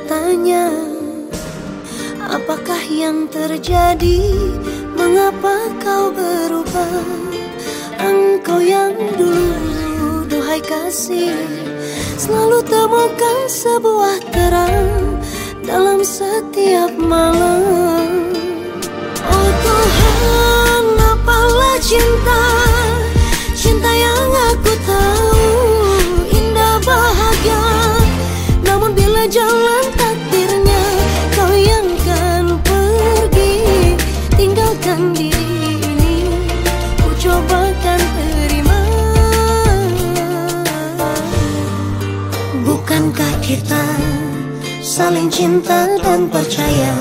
Tanya Apakah yang terjadi? Mengapa kau berubah? Engkau yang dulu Duhai kasih Selalu temukan sebuah terang Dalam setiap malam Bukankah kita Saling cinta dan percaya?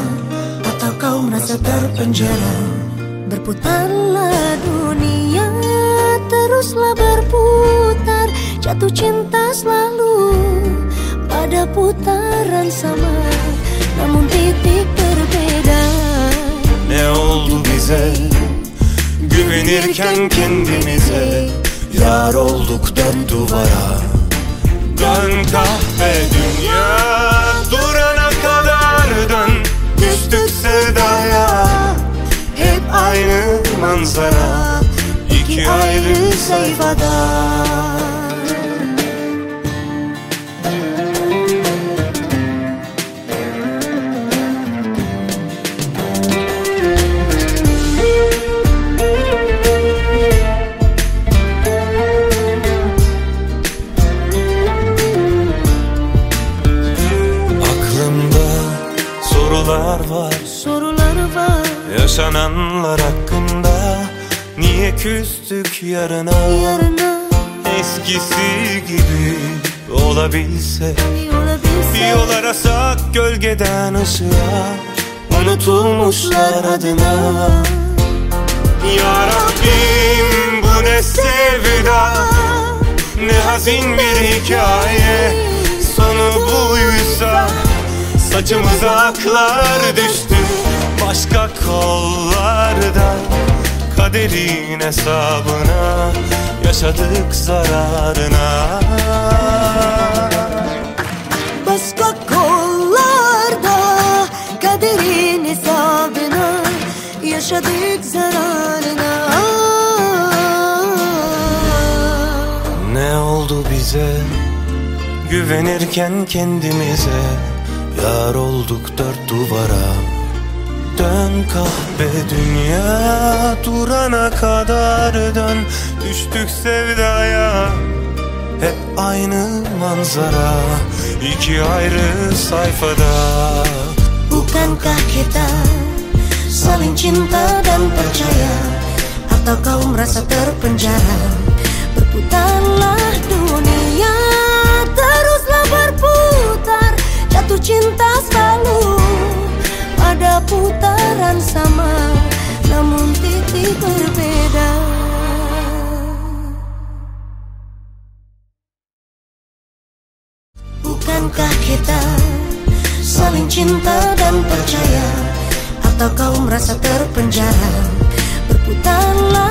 Atau kau merasa terpenjara? Berputarlah dunia Teruslah berputar. Jatuh cinta selalu Pada putaran sama. Namun titik berbeda. Ne oldu bize Güvenirken kendimize. Yar olduk dört duvara Dön kahve dünya Durana kadar dön Düştük sevdaya Hep aynı manzara İki ayrı sayfada Yaşananlar hakkında Niye küstük yarına? Yarına. Eskisi gibi olabilse Olabilse. yol arasak gölgeden ışığa Unutulmuşlar adına. Ya Rabbim bu ne sevda? Ne hazin bir hikaye. Sonu buysa Saçımıza aklar düştü Başka kollarda Kaderin hesabına Yaşadık zararına. Başka kollarda Kaderin hesabına Yaşadık zararına. Ne oldu bize? Güvenirken kendimize Yar olduk dört duvara Dön kahve dünya Durana kadar dön. Düştük sevdaya Hep aynı manzara. İki ayrı sayfada. Bukankah kita Saling cinta dan percaya. Atau kau merasa terpenjara Berputarlah Bukankah kita saling cinta dan percaya? Atau kau merasa terpenjara? Berputarlah